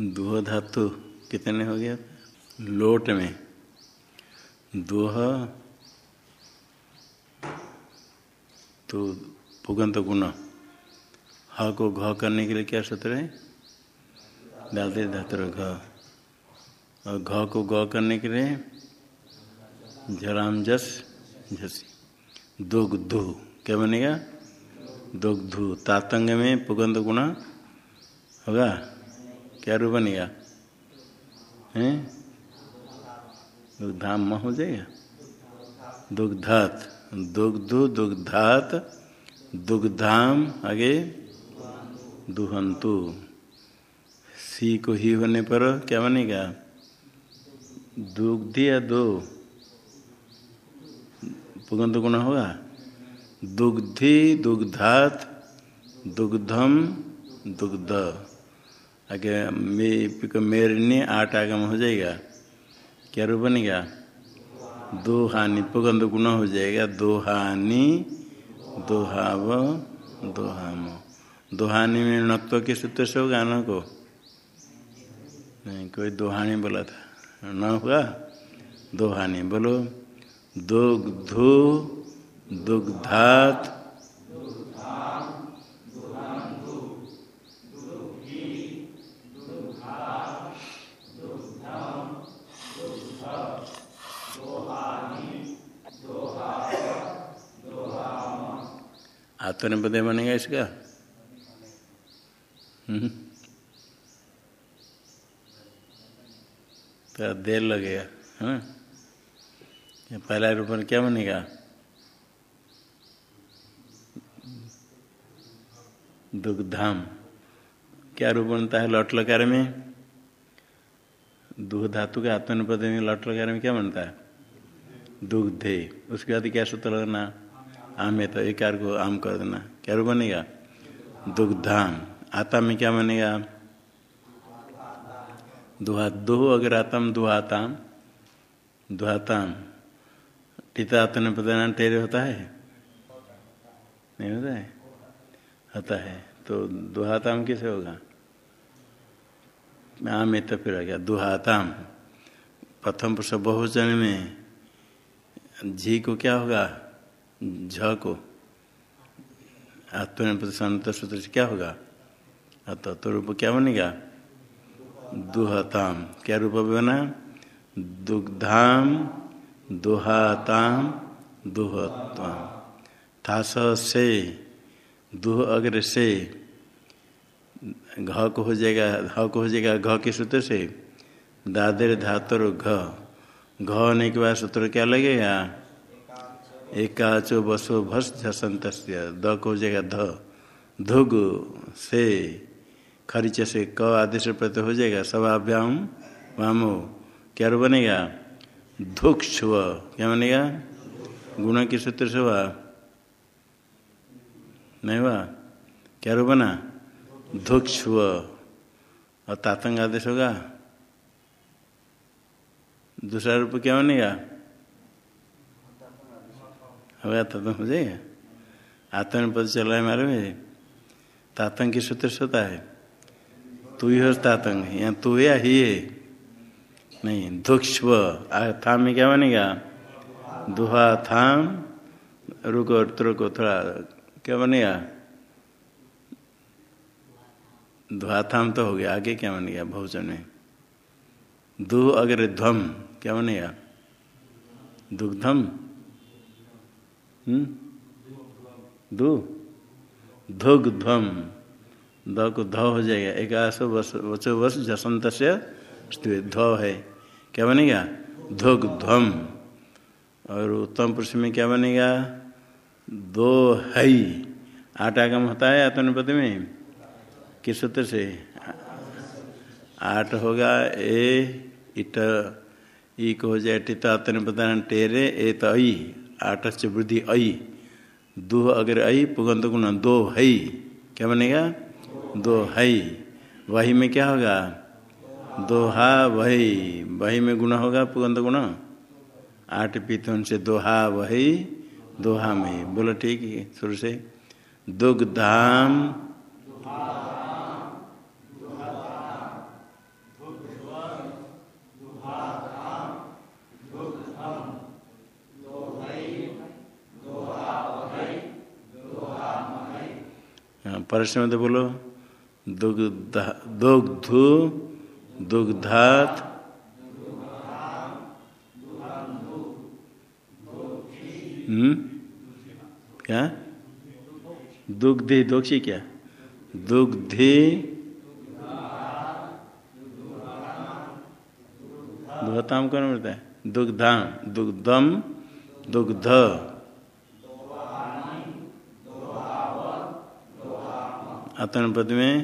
दुह धातु कितने हो गया? लोट में। दोह तो पुगंत गुण। ह को घ करने के लिए क्या सूत्र है डालते धातु घ। और घ को ग करने के लिए झराम जस झसी दुग्धु क्या बनेगा? दुग्धु तातंग में पुगंत गुण होगा? क्या रूप बनेगा हैं? दुग्धाम हो जाएगा दुग्धात। दुग्धु, दुग्धात। दुग्धाम, आगे? दुहंतु। सी को ही होने पर क्या बनेगा? दुग्धि या दो। पुगंत गुण होगा? दुग्धि, दुग्धात। दुग्धम, दुग्ध। आगे मे मेरने आठ आगम हो जाएगा। क्या रूप बनेगा दो हानि पुगंध गुण हो जाएगा। दो हानि दोहाव, दोहाम। दोहानी में नत्व के सूत्र से होगा न को? नहीं, कोई दोहानी बोला था। न हुआ? दोहानी बोलो। दुग्धु, दुग्धात आत्मनिपदय बनेगा इसका? तो देर लगेगा हाँ? पहला रूप में क्या बनेगा? दुग्धाम। क्या रूप बनता है लौट लकार में? दुह धातु के आत्मनिपद में लट लकार में क्या बनता है? दुग्धे। उसके बाद क्या सूत्र लगना? आम है तो एक को आम कर देना। क्या रूप बनेगा दुग्धाम आता में क्या बनेगा? दुहा दुह अगर आताम दुहाताम दुहाताम टीता आतन प्रदान टेरे होता है? नहीं होता है? होता है। तो दुहाताम कैसे होगा? आम में तो फिर आ गया। दुहाताम प्रथम पुरुष बहुवचन में झी को क्या होगा? झ को आत्मनिपद सूत्र से क्या होगा? अतः तो रूप क्या बनेगा? दुहताम। क्या रूप बना? दुग्धाम, दुहाताम, दुहत्वाम। थास से, दुह अग्र से, घ को हो जाएगा ह को हो जाएगा, घ के सूत्र से। दादर धातुर घ। घ होने के बाद सूत्र क्या लगेगा? एकाचो बसो भस झसंत द को जाएगा ध। धुग, से, खरीच से क आदेश प्रत्यय हो जाएगा। सभाभ्याम वामो। क्या बनेगा? धुक्ष्व। क्या बनेगा? गुण के सूत्र से हुआ। नहीं हुआ? क्या रू बना? धुक्ष्व। और तातंग आदेश होगा। दूसरा रूप क्या बनेगा? होगा तातंग हो? जाएगा आतंक पद चल रहा है हमारे में तातंग की सूत्र से होता है। तू ही तातंग यहाँ तू या ही है। नहीं दुक्ष्व थाम में क्या बनेगा? दुहा, थाम, रुको रुको, थोड़ा, क्या बनेगा? दुहाथाम तो हो गया, आगे क्या बनेगा, बहुचन में? दु अगर ध्वम क्या बनेगा? दुग्धम? दु? धुग ध्वम द को ध हो जाएगा। एकाशो बस, वचो बस जसंत से ध है। क्या बनेगा? धुग ध्वम और उत्तम पुरुष में क्या बनेगा? दो हई आठ आगम होता है आत्मनिपद में? किस सूत्र से? आठ होगा। ए, इट, ई को हो जाए टित आत्मनिपदान टेरे ए तो से वृद्धि आई दुह अगर आई पुगंत गुण दो हई क्या बनेगा? दो हई वही में क्या होगा? दोहा वही। वही में गुण होगा पुगंत गुण आठ पीतन से दोहा वही, दोहा में। बोलो ठीक है, शुरू से। दुग्धाम परसम तो बोलो। दुग्ध, दुग्धु, दुग्धात। हम्म? क्या? दुग्धि, दोक्षी क्या? दुग्धि। दुहताम कौन बोलता है दुग्धाम, दुग्धम, दुग्ध। अतन पद में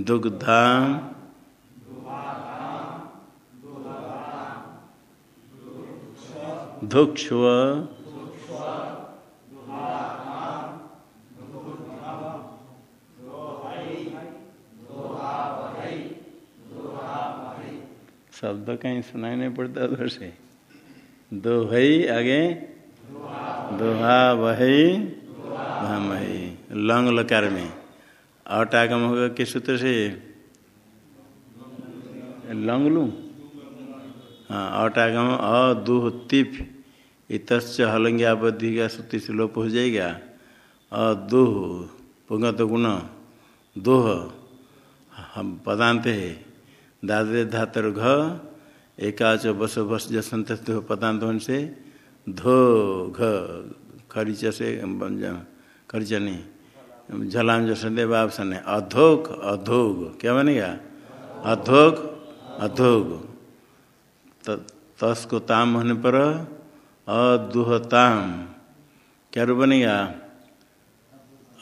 दुग्धाम धुक्ष्व। शब्द कहीं सुनाई नहीं पड़ता उधर से। दो भई आगे दोहा वही। लंग लकार में। अट आगम होगा किस सूत्र से? लंग लू हाँ अट आगम अदुह तिप इतच हलंग्याबद्धि का सूत्र से लोप हो जाएगा। अदुह पुंगत गुण। दोह पदांत है। दादे धातर घ, एकाच बस बस जसंत पदांत से धो, घ, खरीच से खरीच नहीं। झलाम जसंदे बाप सने अधोक अधोग क्या बनेगा? अधोग अधोग। तस को ताम होने पर अदुहताम। क्या रूप बनेगा?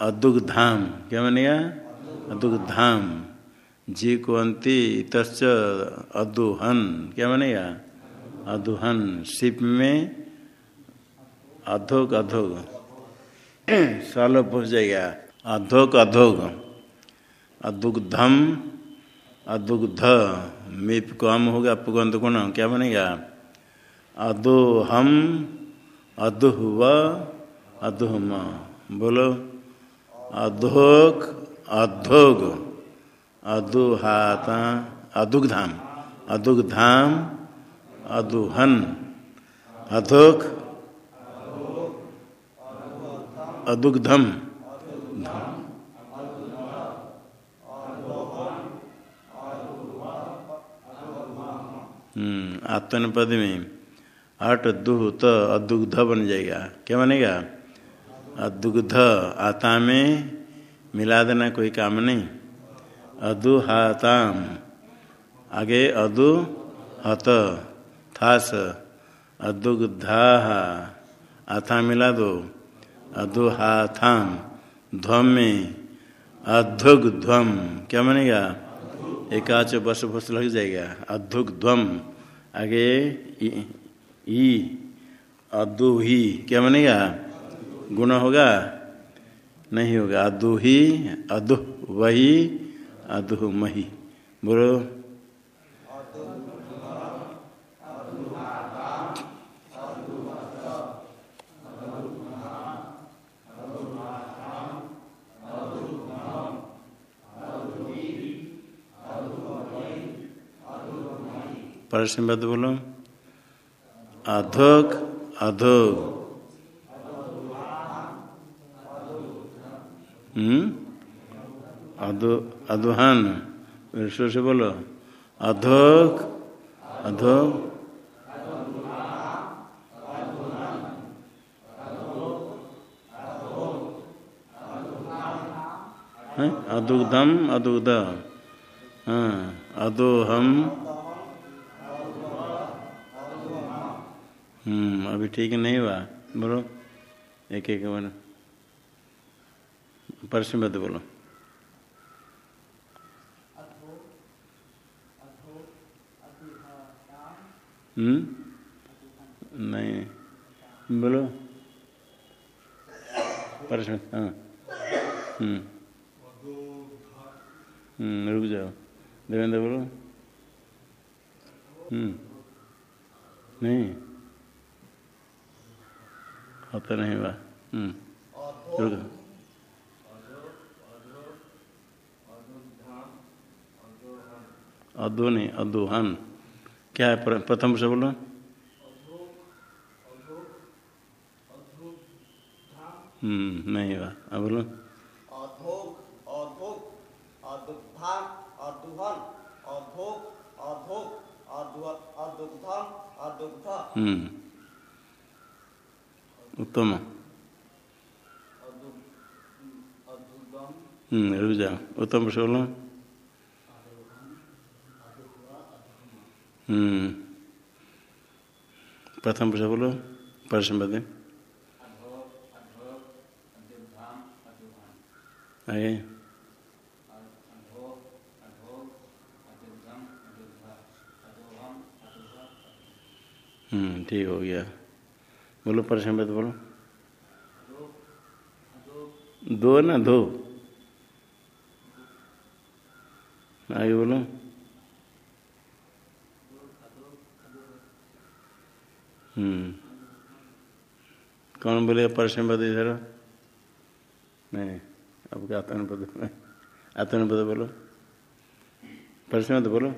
अदुग्धाम। क्या बनेगा? अदुग्धाम। जी को अंति तस् अदुहन। क्या बनेगा? अदुहन। शिप में अधोग अधोग। सालो पहुँच जाएगा। अधोग अधोग। अदुग्धम, अदुग्ध। मीप को हम होगा पुगंत गुण, क्या बनेगा? अदोहम, अदुहव, अदुहम। बोलो। अधोग अधोग। अदुहाता, अदुग्धाम। अदुग्धाम, अदुहन। अधोक अदुग्धम। आत्मन पद में अट दुह त अदुग्ध बन जाएगा। क्या बनेगा? अदुग्ध आता में मिला देना कोई काम नहीं। अदुहाताम आगे अदु, हत, थास। अदुग्धा आथा मिला दो। अदुहाथाम ध्वम। अधुग ध्वम क्या बनेगा एकाच बस बस लग जाएगा। अधुग ध्वम आगे ई अदुही। क्या बनेगा गुण होगा? नहीं होगा। अदुही अदुह वही अदुह मही बोलो। परसमबद्ध बोलो। अधोक हम्म? अधो अधोहन से बोलो। अधोक अधो अदुग्धम अदुग्ध हाँ ठीक नहीं हुआ। बोलो। एक एक बोलो। परसों बद बोलो। हम्म? नहीं। बोलो। परसों हाँ। हम्म। हम्म रुक जाओ। देवेंद्र बोलो। हम्म। नहीं होता नहीं हुआ। रुक अदो नहीं अदोहन। क्या है प्रथम से बोलो हम्म नहीं हुआ। अब बोलो हम्म। उत्तम। हम्म रुक जाओ उत्तम पुरुष बोलो। हम्म। प्रथम पुरुष बोलो परसम आगे। हम्म ठीक हो गया। बोलो परसम बोलो। दो ना, दो। आगे बोलो। हम्म। कौन बोले परसम पद इधर नहीं अब क्या आत्मपद आत्मपद बोलो। परसम बोलो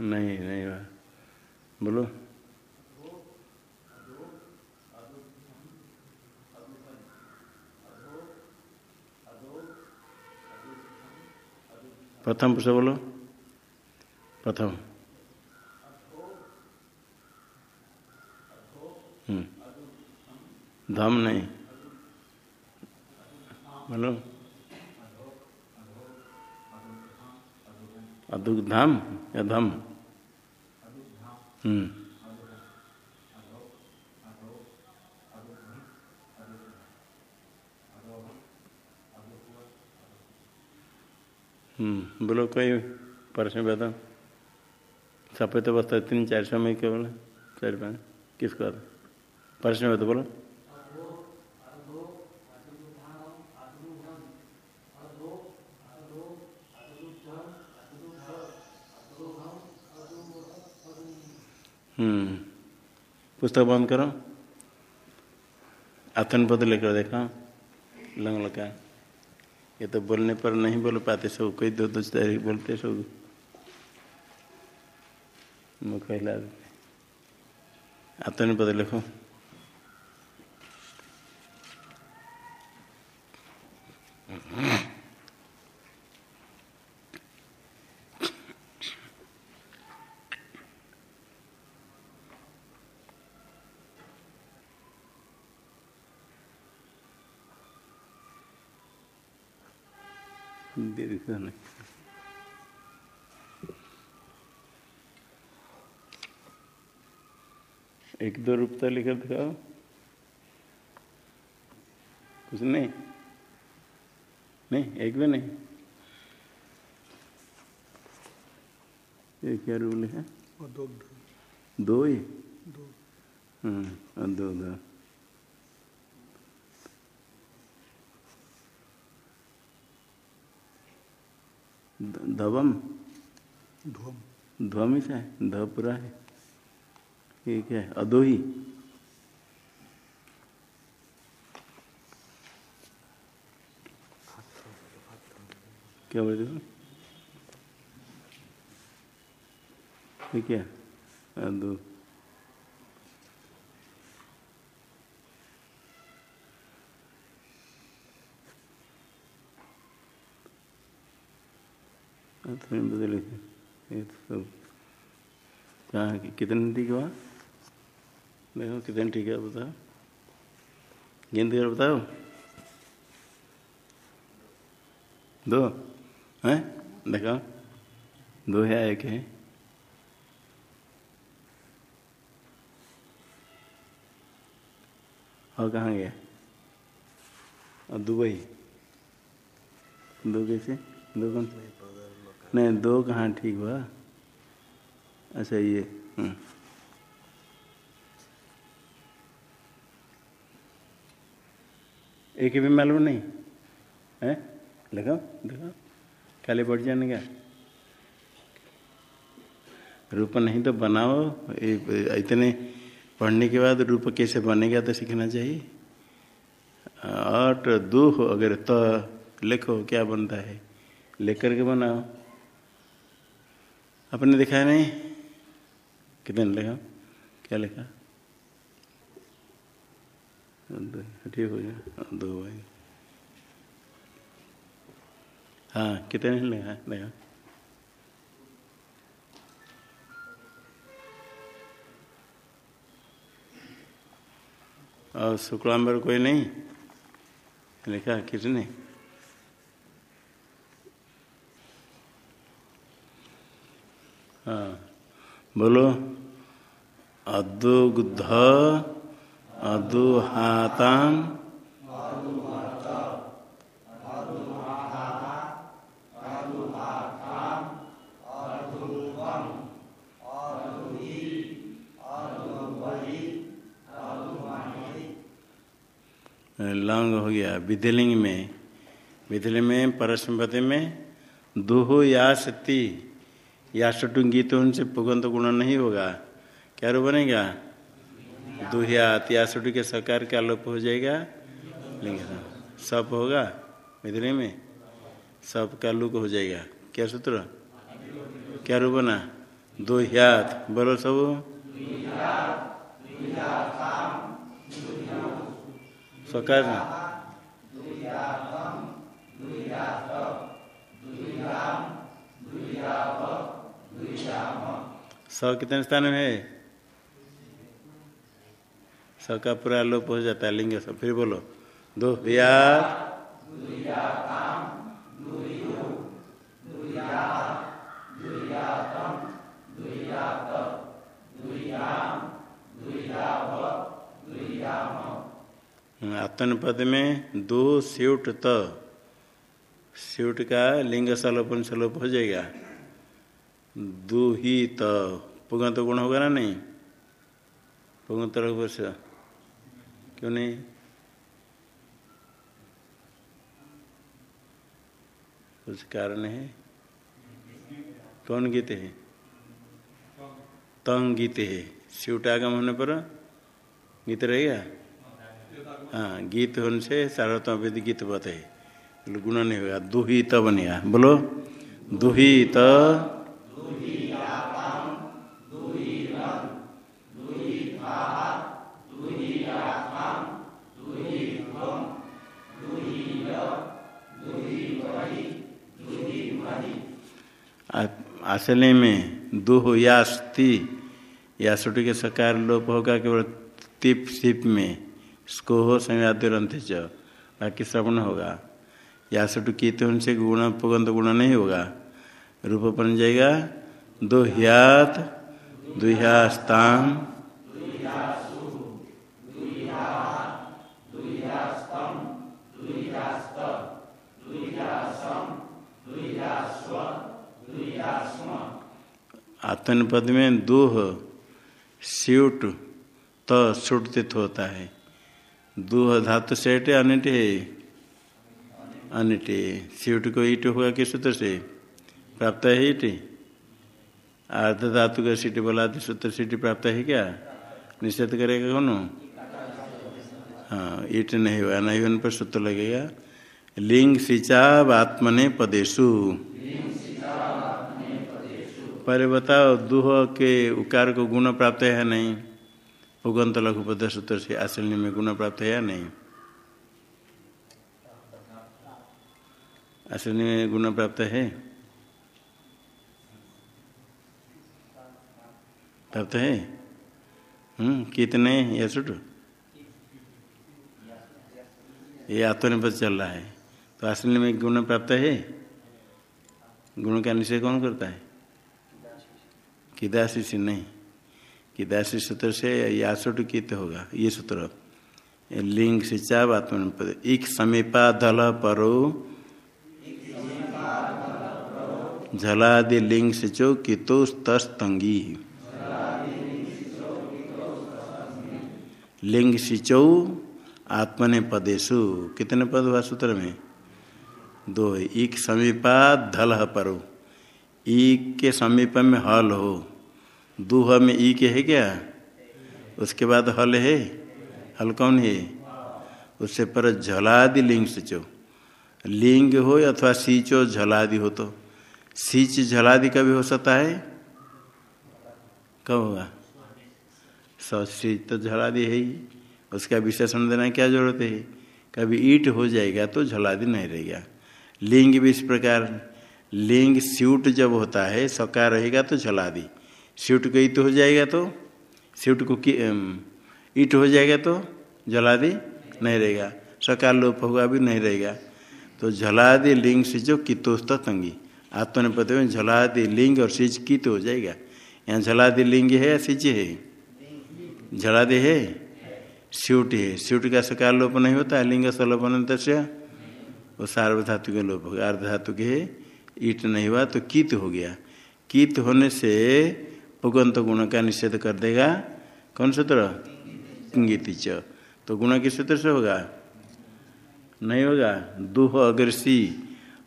नहीं नहीं बोलो प्रथम पुरुष बोलो प्रथम हम्म। धम नहीं बोलो अदुग्धाम या धम हम्म बोलो कोई परसों बता सफ़ेद अवस्था तीन चार सौ में क्या बोला? चार पाँच। किसको आता? परसों बता बोलो। हम्म पुस्तक बंद करो। आथन पद लेकर देखा। लंग लगा। ये तो बोलने पर नहीं बोल पाते सब, कोई दो दो चार बोलते सब। मुख हिला आतन पद लिखो? दीर्घ नहीं एक दो रूपता लिखा दिखाओ। कुछ नहीं? नहीं एक भी नहीं। ये क्या रूप लिखा दो ही? दो। हाँ दो दो। धवम। ध्वम। ही है? ध पूरा है। ठीक है? अदोही क्या बोल रहे ठीक है? अदो तो कहाँ कितने टीके वहाँ देखो कितने टीके बताओ गिनती कर बताओ दो हैं देखो दो है एक है और कहाँ गया और दुबई दो कैसे दो कौन नहीं, दो कहाँ ठीक हुआ? अच्छा ये हम्म। एक भी मालूम नहीं? है? लगाओ देखो खाली बढ़ जाने का रूप नहीं तो बनाओ। इतने पढ़ने के बाद रूप कैसे बनेगा तो सीखना चाहिए। अट दुख अगर तो लिखो, क्या बनता है? लेकर के बनाओ। अपने दिखाया नहीं? कितने लिखा? क्या लिखा? ठीक हो गया। दो भाई। हाँ कितने लिखा? देखा। और शुक्लांबर कोई नहीं? लिखा कितने? हाँ। बोलो। अदुग्ध अदुहाताम। लंग हो गया। विधिलिंग में विधिलिंग में परस्मपति में, दुहो या सती। या सटुंगी तो उनसे पुगंत गुण नहीं होगा। क्या रू बनेगा? दुहियात या सटु के सकार का लोप हो जाएगा। लिंग सप होगा विधिलिंग में। सब का लुक हो जाएगा। क्या सूत्र? क्या रू बना? दुहियात। बोलो सब। सकार स कितने स्थान में है? स का पूरा लोप हो जाता है, लिंग सब। फिर बोलो। दो। या पद में दो स्यूट त। स्यूट का लिंग सलोपन सलोप हो जाएगा। दो ही पुगंत गुण होगा ना नहीं? पुगंत क्यों नहीं? कुछ कारण है? कौन गीत है? तंग गीत है। स्यूट आगम होने पर गीत रहेगा? हाँ गीत होने से सार्वतम वेद गीत बत है। गुण नहीं होगा। दुहित बनेगा बोलो। दुहित। आसले में दुह या सुटी के सकार लोप होगा केवल तिप सिप में स्को हो संयाद्यंत बाकी श्रवण होगा। या सुटु तो उनसे गुण, पुगंत गुण नहीं होगा। रूप बन जाएगा दो दुह्यास्ताम आतन पद में दूह, स्यूट, त सुटित होता है। दूह धातु सेठ अनिट। है अनिट। स्यूट को ईट होगा किस सूत्र से? प्राप्त है ईट। अर्ध धातु का सीट बोला सूत्र सीट प्राप्त है क्या? निषेध करेगा कौन? हाँ ईट नहीं हुआ नहीं होने पर सूत्र लगेगा। लिंग सिंचा आत्मने पदेशु। पहले बताओ, दुह के उकार को गुण प्राप्त है नहीं? उगंत लघुपद सूत्र से आसलनी में गुण प्राप्त है या नहीं? आसलनी में गुण प्राप्त है? प्राप्त है? हम्म कितने? या छुट? ये आत्मनिपद चल रहा है। तो आसलनी में गुण प्राप्त है? गुण का निश्चय कौन करता है? किदासी से नहीं। किदासी सूत्र से यासुट कित होगा। ये सूत्र। लिंग से चाव आत्मनिपद इक समीपा धल परो। झलादि लिंग से चो कितो तंगी लिंग सिचौ आत्मने पदेशु कितने पद हुआ सूत्र में? दो एक समीपा धल परो। ई के समीप में हल हो। दूह में ई के है क्या? उसके बाद हल है। हल कौन है? उससे पर झलादि लिंग सिचो। लिंग हो अथवा सींचो, झलादि हो तो। सींच झलादि का भी हो सकता है? कब होगा? सृज तो झलादि है ही। उसका विशेषण देना क्या ज़रूरत है? कभी ईट हो जाएगा तो झलादि नहीं रहेगा। लिंग भी इस प्रकार। लिंग स्यूट जब होता है सकार रहेगा तो झलादि। स्यूट को ईट हो जाएगा तो? स्यूट को ईट हो जाएगा तो? जलादि नहीं रहेगा। सकार लोप होगा भी नहीं रहेगा। तो झलादि लिंग से जो कितोस्त तंगी। आत्मनिपद में झलादि लिंग और सिज कित हो जाएगा। यहाँ झलादि लिंग है या सिज है? झलादि है? स्यूट है। स्यूट का सकार लोप नहीं होता है लिंग सलोपन से वो सार्वधातु के लोप होगा। अर्ध धातु के ईट नहीं हुआ तो कीत हो गया। कीत होने से पुगंत गुण का निषेध कर देगा। कौन सूत्र? किंगिति च। तो गुण किस सूत्र से होगा? नहीं होगा। दुह अगर सी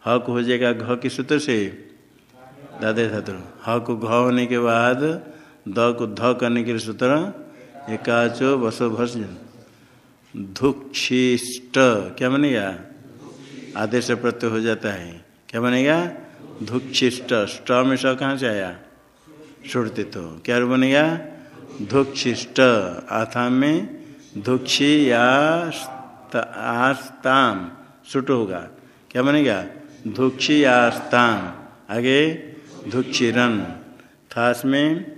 हक हो जाएगा घ किस सूत्र से। दादे धातु हक घ होने के बाद द को ध करने के लिए सूत्र एकाचो बसो भस धुक्षिष्ट। क्या बनेगा? आदेश प्रत्यय हो जाता है। क्या बनेगा? धुक्षिष्ट। स्ट में स कहाँ से आया? छोड़ते तो। क्या बनेगा? धुक्षिष्ट। आथा में धुक्षी आस्ताम। सुट होगा। क्या बनेगा? धुक्षी आस्ताम। आगे धुक्षिरन। थास में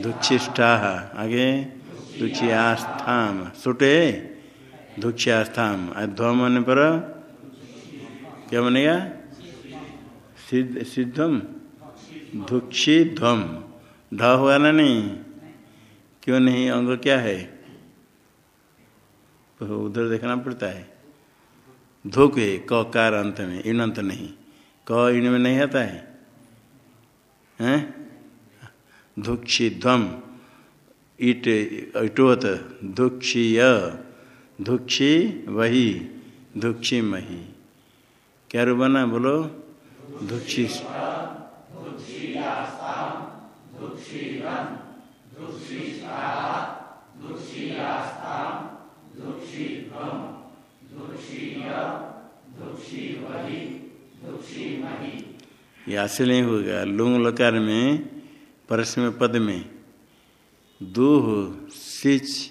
धुक्षिष्ठा। आगे धुक्षियास्थाम। सुटे? धुक्षियास्थाम। ध्वम होने पर क्या बनेगा? सिद्ध, सिद्धम। धुक्षी ध्वम ढ हुआ ना नहीं? क्यों नहीं? अंग क्या है? तो उधर देखना पड़ता है। धुक है, क कार अंत में, इन अंत नहीं। क इन में नहीं आता है? हैं? धुक्षी ध्वम ईट इटोत धुक्षीय धुक्षी वही धुक्षी मही क्या रू बना बोलो? धुक्षी ये ऐसे नहीं होगा। लुंग लकार में परसम पद में, दूह, सिच,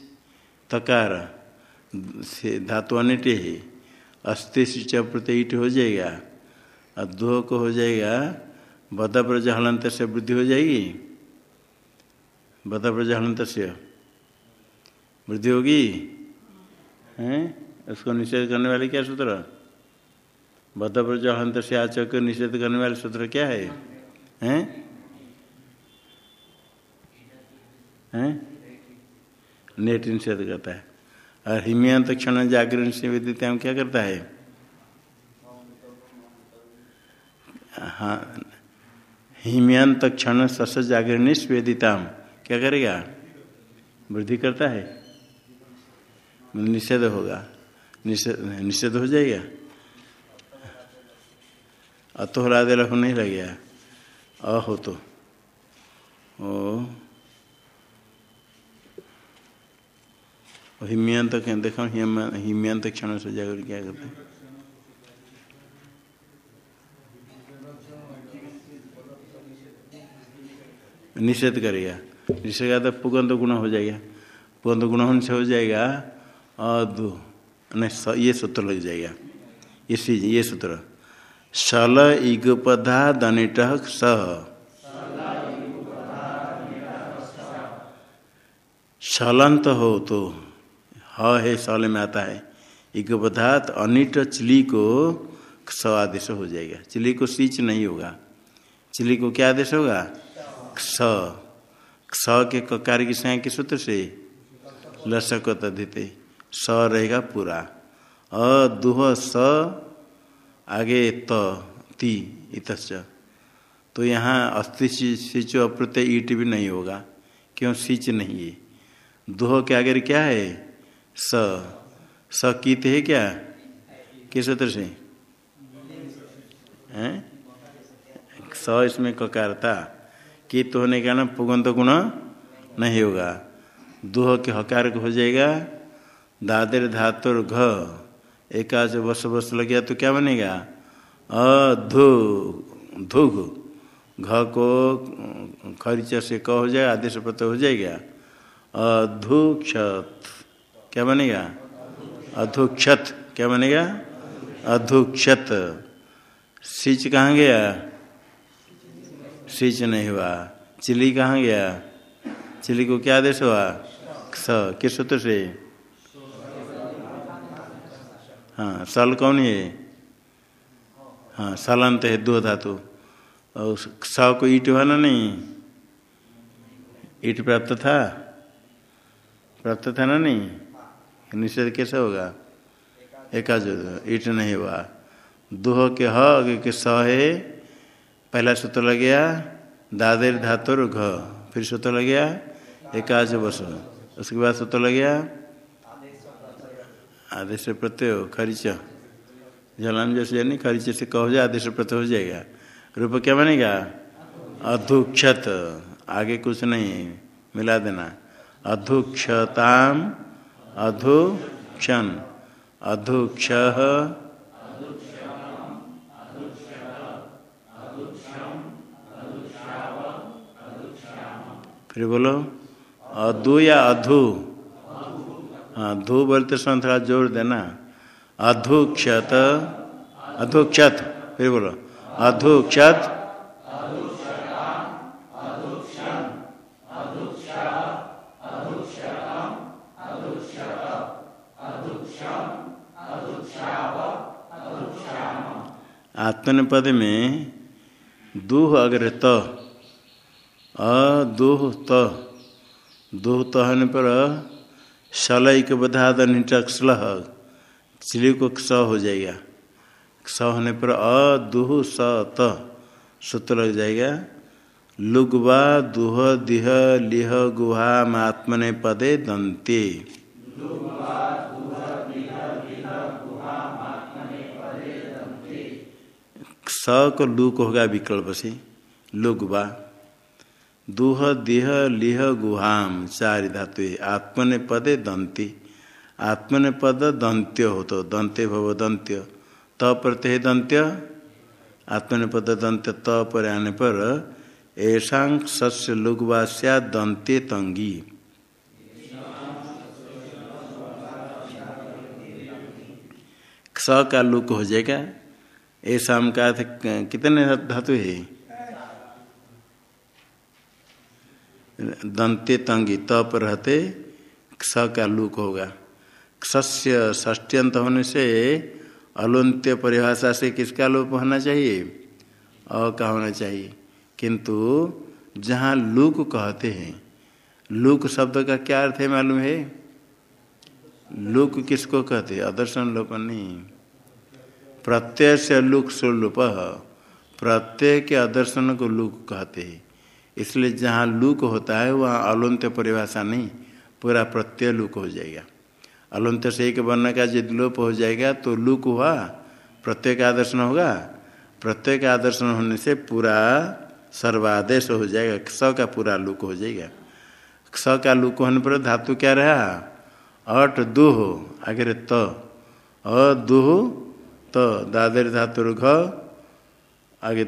तकार, से धातु अनिट है। अस्थि सिच प्रत्ययिट हो जाएगा। और दोह को हो जाएगा। बद प्रज हलंत से वृद्धि हो जाएगी। बद प्रज हलंत से वृद्धि होगी। हैं? उसको निषेध करने वाले क्या सूत्र? बद प्रज हलंत से आचक निषेध करने वाले सूत्र क्या है? हैं? हैं? नेट निषेध करता है। और हिमयंत क्षण जागरण से विदित क्या करता है? हाँ हिमयंत क्षण सस जागरण स्वेदिताम क्या करेगा? वृद्धि करता है। निषेध होगा। निषेध निषेध हो जाएगा। अतोहरादे लघु नहीं लग गया। अ हो तो। ओ। हिमयंत देखो हिमयंत क्षण से जाकर क्या करते हैं? निषेध करेगा। निषेध तो पुगंत गुण हो जाएगा। पुगंत गुण होने से हो जाएगा अदु। नहीं ये सूत्र लग जाएगा। इसी ये सूत्र। सल इगपधा दनिट सह। सलंत हो तो ह सल में आता है। इगपधात अनिट चिली को स आदेश हो जाएगा। चिली को सीच नहीं होगा। चिली को क्या आदेश होगा? क्ष क्ष के ककार की संज्ञा के सूत्र से लसक तदिते स रहेगा पूरा। अ दुह स आगे त, ती इतच तो यहाँ अस्थि सिंचो अप्रत्यय ईट भी नहीं होगा, क्यों सिंच नहीं है? दुह के आगे क्या है? स। स कीत है क्या? किस सूत्र से? हैं? स इसमें ककार था कित होने का ना पुगंत गुण नहीं होगा। दोह के हकार हो जाएगा। दादर धातुर घ। एकाच बस बस लग गया तो क्या बनेगा? अधु धुग घ को खरीच से क हो जाएगा, आदेश प्रत्यय हो जाएगा। अधुक्षत, क्या बनेगा? अधुक्षत, क्या बनेगा? अधुक्षत। सिच कहाँ गया? सिच नहीं हुआ। चिली कहाँ गया? चिली को क्या आदेश हुआ? स, किस सूत्र से? हाँ सल कौन है हाँ सलंत है दो धातु। और स को ईट हुआ ना नहीं? ईट प्राप्त था? प्राप्त था ना नहीं? निषेध कैसे होगा? एकाज ईट नहीं हुआ। दुह के ह के स है। पहला सूत्र लग गया, दादेर धातुर घ। फिर सूत्र लग गया एकाज बस। उसके बाद सूत्र लग गया आदेश प्रत्यय खरीच। जलाम जैसे नहीं खरीच से कहो जाए आदेश प्रत्यय हो जाएगा। रूप क्या बनेगा? अधुक्षत। आगे कुछ नहीं, मिला देना। अधुक्षताम अधुक्षण। अधुक्ष। फिर बोलो अधु या अधु। धू बोलते समय थोड़ा ज़ोर देना। अधुक्षत अधुक्षत, फिर बोलो। अधुक्षत, आत्मनिपद में दूह अग्र त अदूह त दूह त होने पर शलैक बधाद निटक्सल चिली को स हो जाएगा। स होने पर अदूह स त सूत्र लग जाएगा। लुगवा दुह दिह लिह गुहा आत्मने पदे दंते। स को लुक होगा विकल्प से। लुगवा। दुह दिह लिह गुहाम। चार धातु आत्मने पदे दंती। आत्मने पद दंत्य हो तो दंते भव दंत्य। त प्रत्यय दंत्य। आत्मने पद दंत्य। त पर आने पर ऐसा सस्य लुगवास्या दंते तंगी। स का लुक हो जाएगा। ऐसा का कितने धातु है? दंते तंगी, तप रहते, स का लुक होगा। सस्य ष्ट्यंत होने से अलुंत्य परिभाषा से किसका लोप होना चाहिए? अ का होना चाहिए। किंतु जहाँ लुक कहते हैं, लुक शब्द का क्या अर्थ है मालूम है? लुक किसको कहते हैं? अदर्शन लोपन नहीं। प्रत्यय से लुक सुलुप प्रत्यय के अदर्शन को लुक कहते हैं। इसलिए जहाँ लुक होता है वहाँ अलुंत्य परिभाषा नहीं पूरा प्रत्यय लुक हो जाएगा। अलुंत्य से एक वर्ण का यदि लोप हो जाएगा तो लुक हुआ प्रत्यय का आदर्शन होगा। प्रत्यय का आदर्शन होने से पूरा सर्वादेश हो जाएगा स का पूरा लुक हो जाएगा। स का लुक होने पर धातु क्या रहा? अट दुह आगे त। तो, अदुह त दादर धातु घ आगे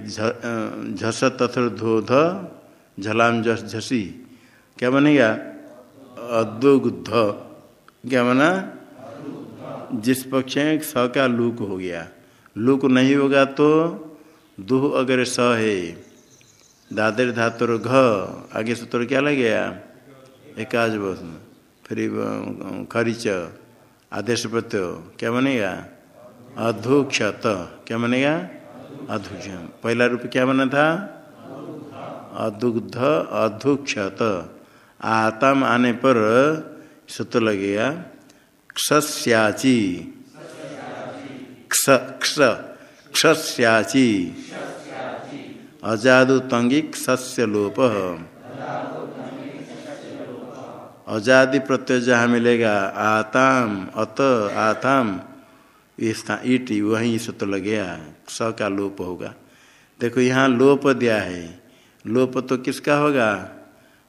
झस तथर धो ध झलाम जस झसी। क्या बनेगा अदुग्ध। क्या बना? जिस पक्ष में स का लूक हो गया। लूक नहीं होगा तो दुह अगर स है। दादर धातुर घ। आगे सूत्र क्या लग गया? एकाज बस। फिर खरीच। आदेश प्रत्यय। क्या बनेगा अधुक्षत। क्या बनेगा अधुक्ष पहला रूप क्या बना था? अदुग्ध अधुक्षत आतम आने पर सूत्र लगेगा क्षस्याची। क्ष क्ष, क्षस्याची। अजादु तंगी क्षस्य लोप। अजादि प्रत्यय जहाँ मिलेगा, आताम, अत, आताम ईट, वहीं सूत्र लगेगा स का लोप होगा। देखो, यहाँ लोप दिया है। लोप तो किसका होगा?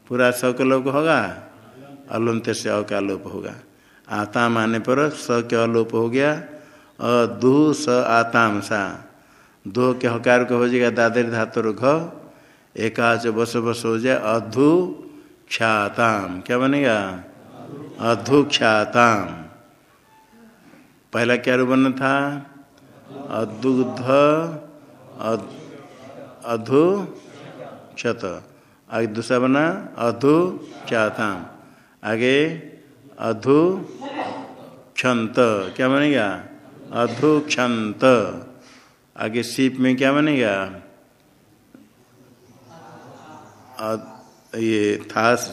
पूरा स का लोप होगा? अलुंत से अ का लोप होगा। आताम आने पर स के अलोप हो गया अधु स आताम सा। दो के हकार को हो जाएगा दादर धातुर घ। एकाच बस बस हो जाए अधु ख्याताम क्या बनेगा? अधुख्याताम पहला क्या रूप था? अदुग्ध अधु क्षत आगे दूसरा बना अधु ख्याताम आगे अधु क्षंत क्या बनेगा? अधु क्षंत आगे सीप में क्या बनेगा? ये थास।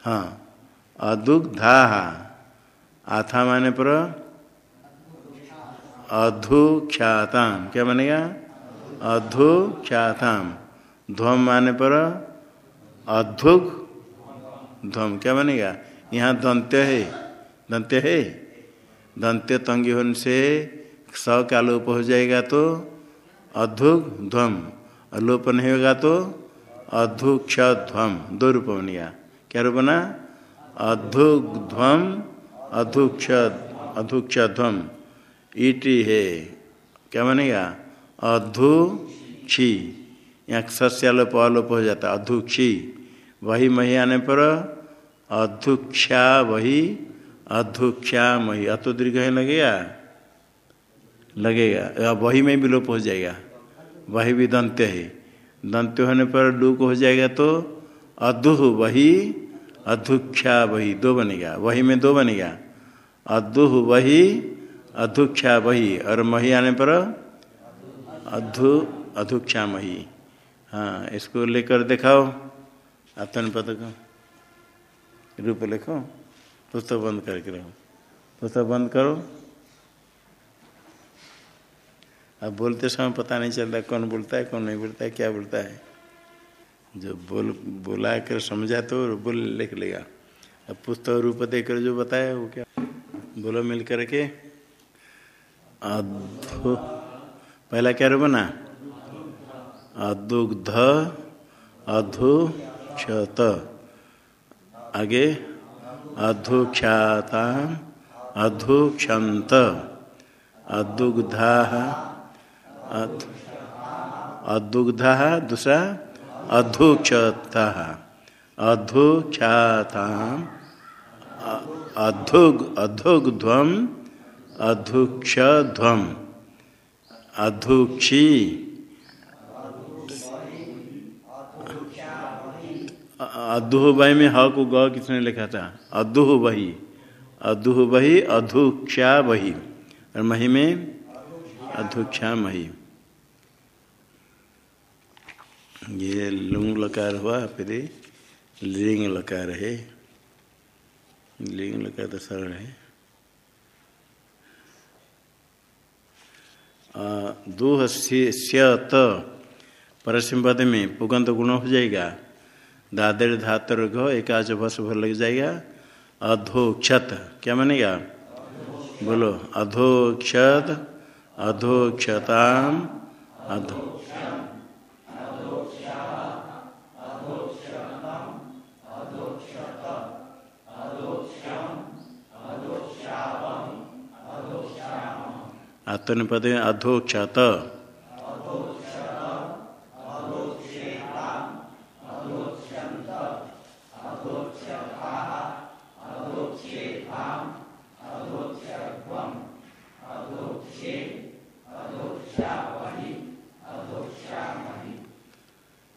हाँ अदुग्धा आथा माने पर अधुख्याताम। क्या बनेगा? अधुख्याताम ध्वम माने पर अधुग। ध्वम क्या बनेगा? यहाँ दंत्य है। दंत्य है? दंत्य तंगी होने से स का लोप हो जाएगा तो अधुग ध्वम। लोप नहीं होगा तो अधुक्ष ध्वम। दो रूप बनेगा। क्या रूप बना? अधुग्ध्वम अधुक्ष अधुक्ष ध्वम। ईटी है। क्या बनेगा? अधुक्षी यहाँ सस्यालोप अलोप हो जाता है अधुक्षी वही मही आने पर अधुक्षा वही अधुक्षा मही। अतो दीर्घ है, लगेगा? लगेगा। वही में भी लोप हो जाएगा। वही भी दंत्य है। दंत्य होने पर लूक हो जाएगा तो अधुह वही अधुक्षा वही, दो बनेगा। वही में दो बनेगा। अधुह वही अधुक्षा वही। और मही आने पर अधु अधुक्षा ही हाँ इसको लेकर दिखाओ। पद को। रूप लिखो। पुस्तक बंद करके रहो। पुस्तक बंद करो। अब बोलते समय पता नहीं चलता कौन बोलता है, कौन नहीं बोलता है, क्या बोलता है। जो बोल बोला कर समझा तो बोल लिख लेगा। अब पुस्तक रूप देकर जो बताया वो क्या? बोलो मिल करके अधु पहला क्या रूप बना अदुग्ध, अधु, क्षत। आगे, अधुख्याता अधुक्षंत अदुग्धा अदुग्धा, दूसरा, अधुक्षता। अधुख्याता अधुग, अधुग्ध्वम, अधुक्षध्वम। अधुक्षी। अधुह वही में ह को ग किसने लिखा था? अधुह बही। अधुह वही अधुक्षा वही और मही में अधुक्षा मही। ये लुंग लकार हुआ फिर, लिंग लकार है लिंग लकार तो सरल है दूह परसिम पद में पुगंत गुण हो जाएगा। दादर धातर घ, एकाच भस भर लग जाएगा। अधोक्षत, क्या मानेगा? बोलो, अधोक्षत, अधोक्षताम, अधो आत्मनिपद अधोक्षत।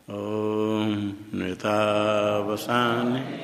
ओम नृतावसान।